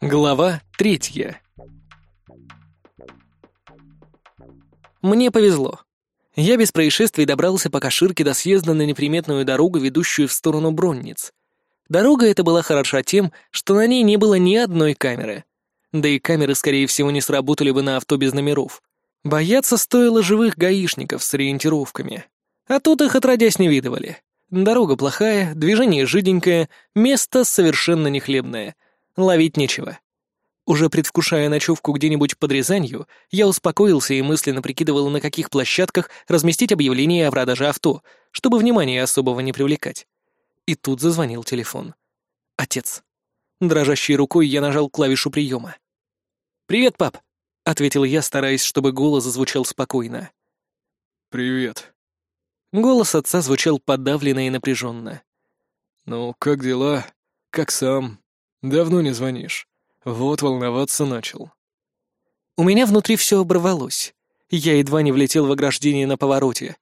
Глава третья. Мне повезло. Я без происшествий добрался по Каширке до съезда на неприметную дорогу, ведущую в сторону Бронниц. Дорога эта была хороша тем, что на ней не было ни одной камеры. Да и камеры, скорее всего, не сработали бы на авто без номеров. Бояться стоило живых гаишников с ориентировками. А тут их отродясь не видывали. Дорога плохая, движение жиденькое, место совершенно нехлебное. Ловить нечего. Уже предвкушая ночевку где-нибудь под Рязанью, я успокоился и мысленно прикидывал, на каких площадках разместить объявление о продаже авто, чтобы внимания особого не привлекать. И тут зазвонил телефон. Отец. Дрожащей рукой я нажал клавишу приема. «Привет, пап», — ответил я, стараясь, чтобы голос зазвучал спокойно. «Привет». Голос отца звучал подавленно и напряженно. «Ну, как дела? Как сам? Давно не звонишь. Вот волноваться начал». У меня внутри все оборвалось. Я едва не влетел в ограждение на повороте.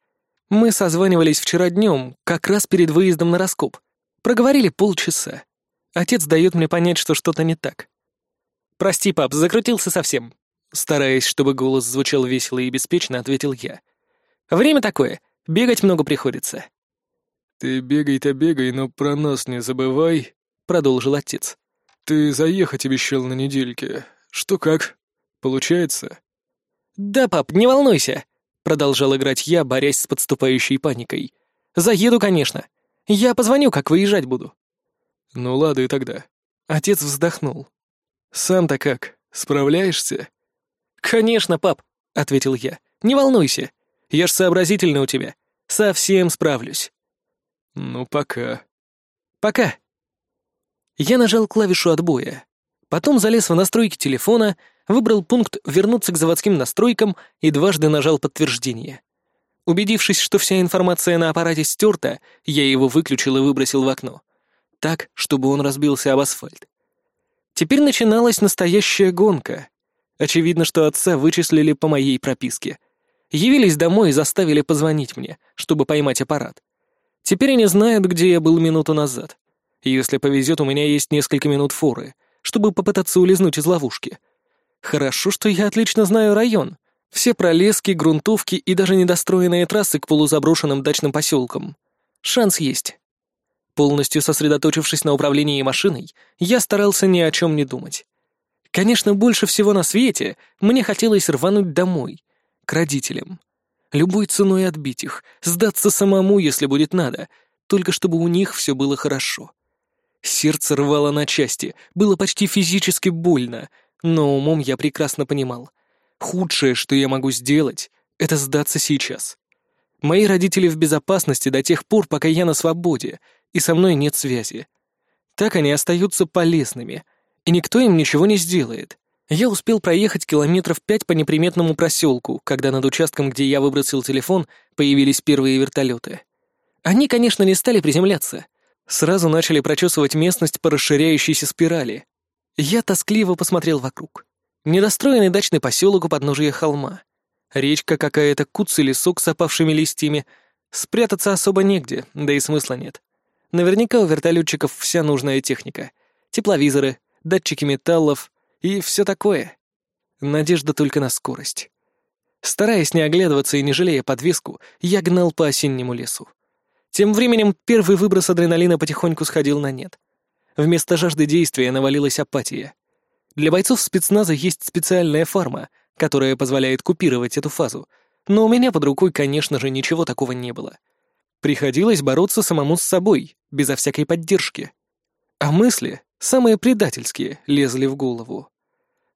Мы созванивались вчера днем, как раз перед выездом на раскоп. Проговорили полчаса. Отец дает мне понять, что что-то не так. «Прости, пап, закрутился совсем». Стараясь, чтобы голос звучал весело и беспечно, ответил я. «Время такое. Бегать много приходится». «Ты бегай-то бегай, но про нас не забывай», — продолжил отец. «Ты заехать обещал на недельке. Что как? Получается?» «Да, пап, не волнуйся», — продолжал играть я, борясь с подступающей паникой. «Заеду, конечно. Я позвоню, как выезжать буду». «Ну ладно и тогда». Отец вздохнул. «Сам-то как, справляешься?» «Конечно, пап», — ответил я. «Не волнуйся. Я ж сообразительный у тебя. Совсем справлюсь». «Ну, пока». «Пока». Я нажал клавишу отбоя. Потом залез в настройки телефона, выбрал пункт «Вернуться к заводским настройкам» и дважды нажал подтверждение. Убедившись, что вся информация на аппарате стерта, я его выключил и выбросил в окно. Так, чтобы он разбился об асфальт. Теперь начиналась настоящая гонка. Очевидно, что отца вычислили по моей прописке. Явились домой и заставили позвонить мне, чтобы поймать аппарат. Теперь они знают, где я был минуту назад. Если повезет, у меня есть несколько минут форы, чтобы попытаться улизнуть из ловушки. Хорошо, что я отлично знаю район. Все пролески, грунтовки и даже недостроенные трассы к полузаброшенным дачным поселкам. Шанс есть. Полностью сосредоточившись на управлении машиной, я старался ни о чем не думать. Конечно, больше всего на свете мне хотелось рвануть домой, к родителям. Любой ценой отбить их, сдаться самому, если будет надо, только чтобы у них все было хорошо. Сердце рвало на части, было почти физически больно, но умом я прекрасно понимал. Худшее, что я могу сделать, это сдаться сейчас. Мои родители в безопасности до тех пор, пока я на свободе, и со мной нет связи. Так они остаются полезными, и никто им ничего не сделает. Я успел проехать километров пять по неприметному проселку, когда над участком, где я выбросил телефон, появились первые вертолеты. Они, конечно, не стали приземляться. Сразу начали прочесывать местность по расширяющейся спирали. Я тоскливо посмотрел вокруг. Недостроенный дачный поселок у подножия холма. Речка какая-то, куц и лесок с опавшими листьями. Спрятаться особо негде, да и смысла нет. Наверняка у вертолетчиков вся нужная техника. Тепловизоры, датчики металлов и все такое. Надежда только на скорость. Стараясь не оглядываться и не жалея подвеску, я гнал по осеннему лесу. Тем временем первый выброс адреналина потихоньку сходил на нет. Вместо жажды действия навалилась апатия. Для бойцов спецназа есть специальная фарма, которая позволяет купировать эту фазу, но у меня под рукой, конечно же, ничего такого не было. Приходилось бороться самому с собой, безо всякой поддержки. А мысли, самые предательские, лезли в голову.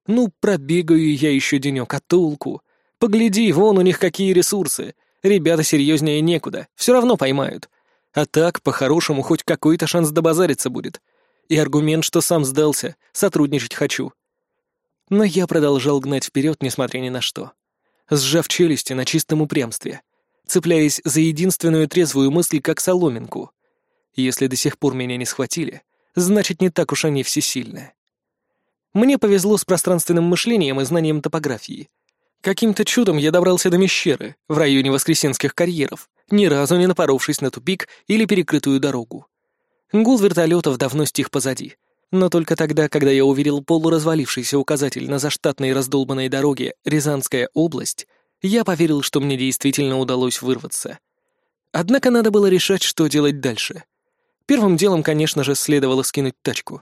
Ну, пробегаю я еще денек, а? Погляди, вон у них какие ресурсы. Ребята серьезнее некуда, все равно поймают. А так, по-хорошему, хоть какой-то шанс добазариться будет. И аргумент, что сам сдался, сотрудничать хочу. Но я продолжал гнать вперед, несмотря ни на что. Сжав челюсти на чистом упрямстве, цепляясь за единственную трезвую мысль, как соломинку. Если до сих пор меня не схватили, значит, не так уж они всесильны. Мне повезло с пространственным мышлением и знанием топографии. Каким-то чудом я добрался до Мещеры, в районе Воскресенских карьеров, ни разу не напоровшись на тупик или перекрытую дорогу. Гул вертолетов давно стих позади. Но только тогда, когда я увидел полуразвалившийся указатель на заштатной раздолбанной дороге Рязанская область, я поверил, что мне действительно удалось вырваться. Однако надо было решать, что делать дальше. Первым делом, конечно же, следовало скинуть тачку.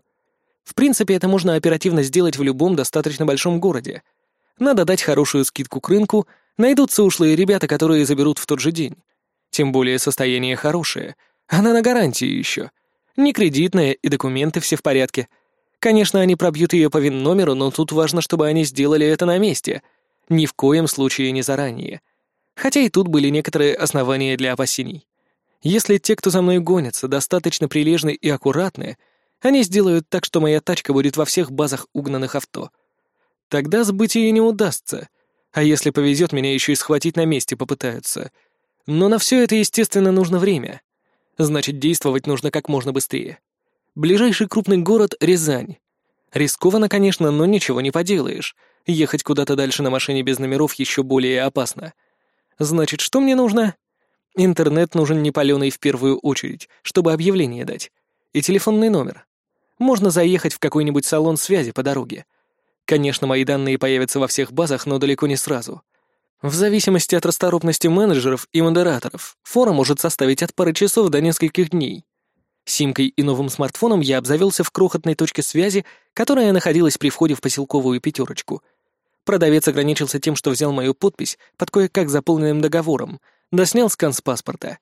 В принципе, это можно оперативно сделать в любом достаточно большом городе. Надо дать хорошую скидку к рынку, найдутся ушлые ребята, которые заберут в тот же день. Тем более состояние хорошее, она на гарантии еще — не кредитная, и документы все в порядке. Конечно, они пробьют ее по ВИН-номеру, но тут важно, чтобы они сделали это на месте. Ни в коем случае не заранее. Хотя и тут были некоторые основания для опасений. Если те, кто за мной гонятся, достаточно прилежны и аккуратны, они сделают так, что моя тачка будет во всех базах угнанных авто. Тогда сбыть ее не удастся. А если повезет, меня еще и схватить на месте попытаются. Но на все это, естественно, нужно время. Значит, действовать нужно как можно быстрее. Ближайший крупный город — Рязань. Рискованно, конечно, но ничего не поделаешь. Ехать куда-то дальше на машине без номеров еще более опасно. Значит, что мне нужно? Интернет нужен не паленый в первую очередь, чтобы объявление дать. И телефонный номер. Можно заехать в какой-нибудь салон связи по дороге. Конечно, мои данные появятся во всех базах, но далеко не сразу. В зависимости от расторопности менеджеров и модераторов, фора может составить от пары часов до нескольких дней. Симкой и новым смартфоном я обзавелся в крохотной точке связи, которая находилась при входе в поселковую пятерочку. Продавец ограничился тем, что взял мою подпись под кое-как заполненным договором, да снял скан с паспорта.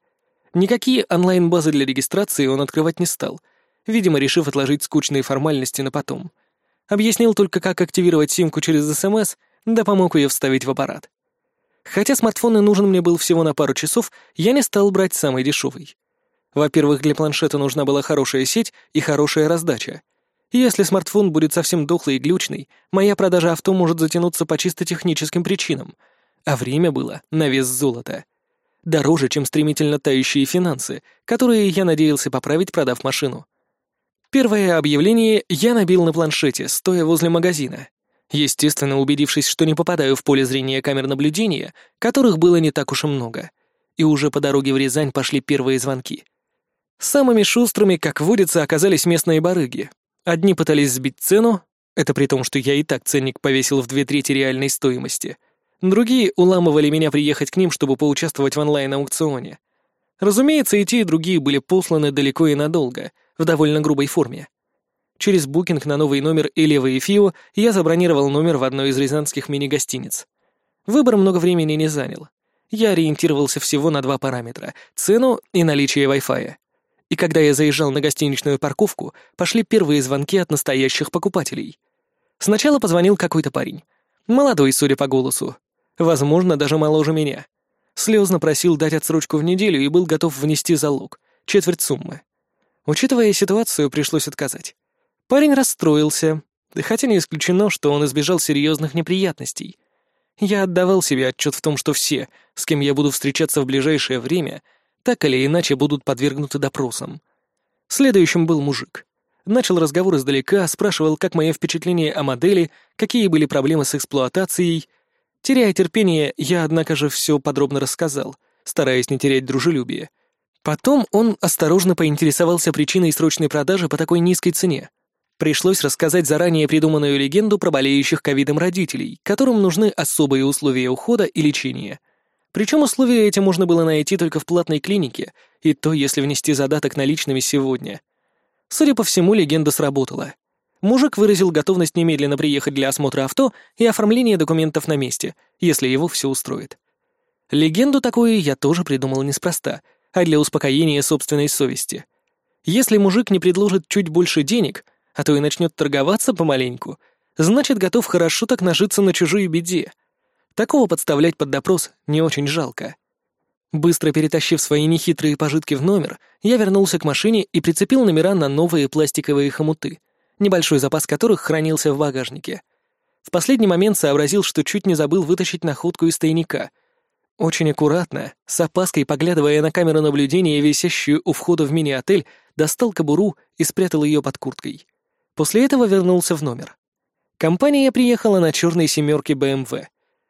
Никакие онлайн-базы для регистрации он открывать не стал, видимо, решив отложить скучные формальности на потом. Объяснил только, как активировать симку через СМС, да помог ее вставить в аппарат. Хотя смартфон и нужен мне был всего на пару часов, я не стал брать самый дешевый. Во-первых, для планшета нужна была хорошая сеть и хорошая раздача. Если смартфон будет совсем дохлый и глючный, моя продажа авто может затянуться по чисто техническим причинам, а время было на вес золота. Дороже, чем стремительно тающие финансы, которые я надеялся поправить, продав машину. Первое объявление я набил на планшете, стоя возле магазина. Естественно, убедившись, что не попадаю в поле зрения камер наблюдения, которых было не так уж и много. И уже по дороге в Рязань пошли первые звонки. Самыми шустрыми, как водится, оказались местные барыги. Одни пытались сбить цену, это при том, что я и так ценник повесил в две трети реальной стоимости. Другие уламывали меня приехать к ним, чтобы поучаствовать в онлайн-аукционе. Разумеется, и те, и другие были посланы далеко и надолго, в довольно грубой форме. Через букинг на новый номер Элева и Фио я забронировал номер в одной из рязанских мини-гостиниц. Выбор много времени не занял. Я ориентировался всего на два параметра — цену и наличие Wi-Fi. И когда я заезжал на гостиничную парковку, пошли первые звонки от настоящих покупателей. Сначала позвонил какой-то парень. Молодой, судя по голосу. Возможно, даже моложе меня. Слезно просил дать отсрочку в неделю и был готов внести залог — четверть суммы. Учитывая ситуацию, пришлось отказать. Парень расстроился, хотя не исключено, что он избежал серьезных неприятностей. Я отдавал себе отчет в том, что все, с кем я буду встречаться в ближайшее время, так или иначе будут подвергнуты допросам. Следующим был мужик. Начал разговор издалека, спрашивал, как мое впечатление о модели, какие были проблемы с эксплуатацией. Теряя терпение, я, однако же, все подробно рассказал, стараясь не терять дружелюбие. Потом он осторожно поинтересовался причиной срочной продажи по такой низкой цене. Пришлось рассказать заранее придуманную легенду про болеющих ковидом родителей, которым нужны особые условия ухода и лечения. Причем условия эти можно было найти только в платной клинике, и то, если внести задаток наличными сегодня. Судя по всему, легенда сработала. Мужик выразил готовность немедленно приехать для осмотра авто и оформления документов на месте, если его все устроит. Легенду такую я тоже придумал неспроста, а для успокоения собственной совести. Если мужик не предложит чуть больше денег — а то и начнет торговаться помаленьку, значит, готов хорошо так нажиться на чужой беде. Такого подставлять под допрос не очень жалко. Быстро перетащив свои нехитрые пожитки в номер, я вернулся к машине и прицепил номера на новые пластиковые хомуты, небольшой запас которых хранился в багажнике. В последний момент сообразил, что чуть не забыл вытащить находку из тайника. Очень аккуратно, с опаской поглядывая на камеру наблюдения, висящую у входа в мини-отель, достал кобуру и спрятал ее под курткой. После этого вернулся в номер. Компания приехала на черной семерке BMW.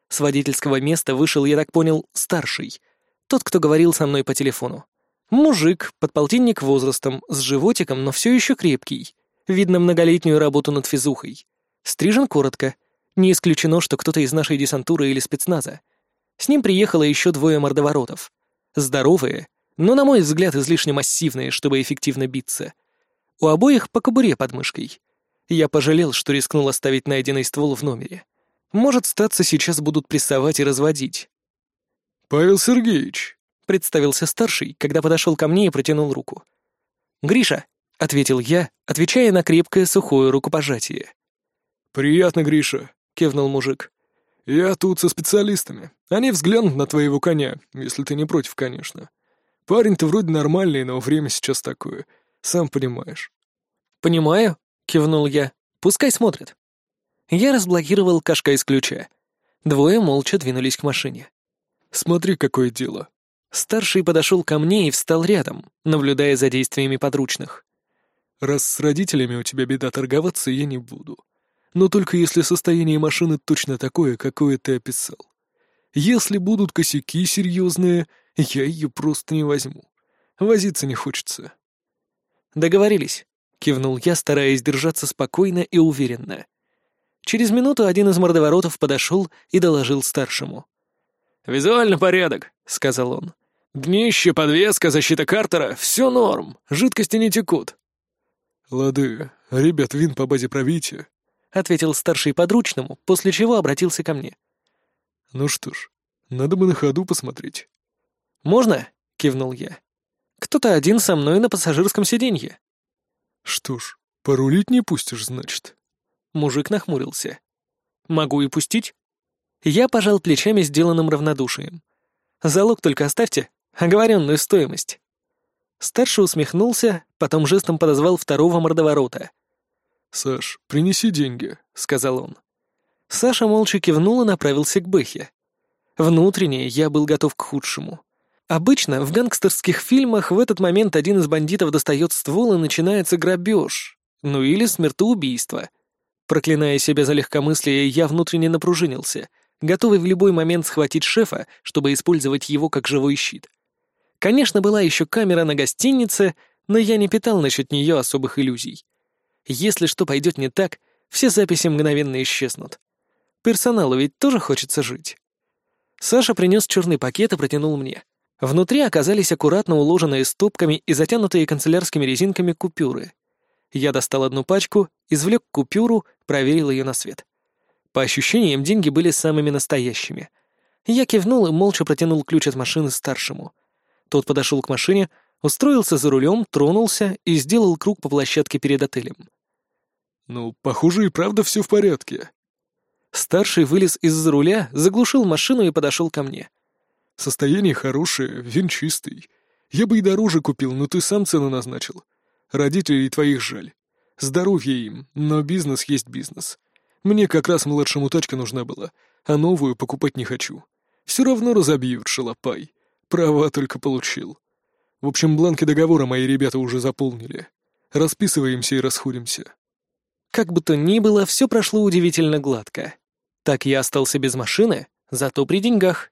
С водительского места вышел, я так понял, старший. Тот, кто говорил со мной по телефону. Мужик, подполтинник возрастом, с животиком, но все еще крепкий. Видно многолетнюю работу над физухой. Стрижен коротко. Не исключено, что кто-то из нашей десантуры или спецназа. С ним приехало еще двое мордоворотов. Здоровые, но, на мой взгляд, излишне массивные, чтобы эффективно биться. У обоих по кобуре под мышкой. Я пожалел, что рискнул оставить найденный ствол в номере. Может, статься сейчас будут прессовать и разводить. «Павел Сергеевич», — представился старший, когда подошел ко мне и протянул руку. «Гриша», — ответил я, отвечая на крепкое сухое рукопожатие. «Приятно, Гриша», — кивнул мужик. «Я тут со специалистами. Они взглянут на твоего коня, если ты не против, конечно. Парень-то вроде нормальный, но время сейчас такое. Сам понимаешь». «Понимаю», — кивнул я. «Пускай смотрят». Я разблокировал кашка из ключа. Двое молча двинулись к машине. «Смотри, какое дело». Старший подошел ко мне и встал рядом, наблюдая за действиями подручных. «Раз с родителями у тебя беда торговаться, я не буду. Но только если состояние машины точно такое, какое ты описал. Если будут косяки серьезные, я ее просто не возьму. Возиться не хочется». «Договорились», — кивнул я, стараясь держаться спокойно и уверенно. Через минуту один из мордоворотов подошел и доложил старшему. «Визуально порядок», — сказал он. «Днище, подвеска, защита картера — все норм, жидкости не текут». «Лады, ребят, вин по базе пробейте», — ответил старший подручному, после чего обратился ко мне. «Ну что ж, надо бы на ходу посмотреть». «Можно?» — кивнул я. «Кто-то один со мной на пассажирском сиденье». «Что ж, порулить не пустишь, значит?» Мужик нахмурился. «Могу и пустить?» Я пожал плечами сделанным равнодушием. «Залог только оставьте, оговоренную стоимость». Старший усмехнулся, потом жестом подозвал второго мордоворота. «Саш, принеси деньги», — сказал он. Саша молча кивнул и направился к Бэхе. Внутренне я был готов к худшему. Обычно в гангстерских фильмах в этот момент один из бандитов достает ствол и начинается грабеж. Ну или смертоубийство. Проклиная себя за легкомыслие, я внутренне напружинился, готовый в любой момент схватить шефа, чтобы использовать его как живой щит. Конечно, была еще камера на гостинице, но я не питал насчет нее особых иллюзий. Если что пойдет не так, все записи мгновенно исчезнут. Персоналу ведь тоже хочется жить. Саша принес черный пакет и протянул мне. Внутри оказались аккуратно уложенные стопками и затянутые канцелярскими резинками купюры. Я достал одну пачку, извлек купюру, проверил ее на свет. По ощущениям, деньги были самыми настоящими. Я кивнул и молча протянул ключ от машины старшему. Тот подошел к машине, устроился за рулем, тронулся и сделал круг по площадке перед отелем. «Ну, похоже, и правда все в порядке». Старший вылез из-за руля, заглушил машину и подошел ко мне. Состояние хорошее, вин чистый. Я бы и дороже купил, но ты сам цену назначил. Родителей твоих жаль. Здоровье им, но бизнес есть бизнес. Мне как раз младшему тачка нужна была, а новую покупать не хочу. Все равно разобьют, шалопай. Права только получил. В общем, бланки договора мои ребята уже заполнили. Расписываемся и расходимся. Как бы то ни было, все прошло удивительно гладко. Так я остался без машины, зато при деньгах.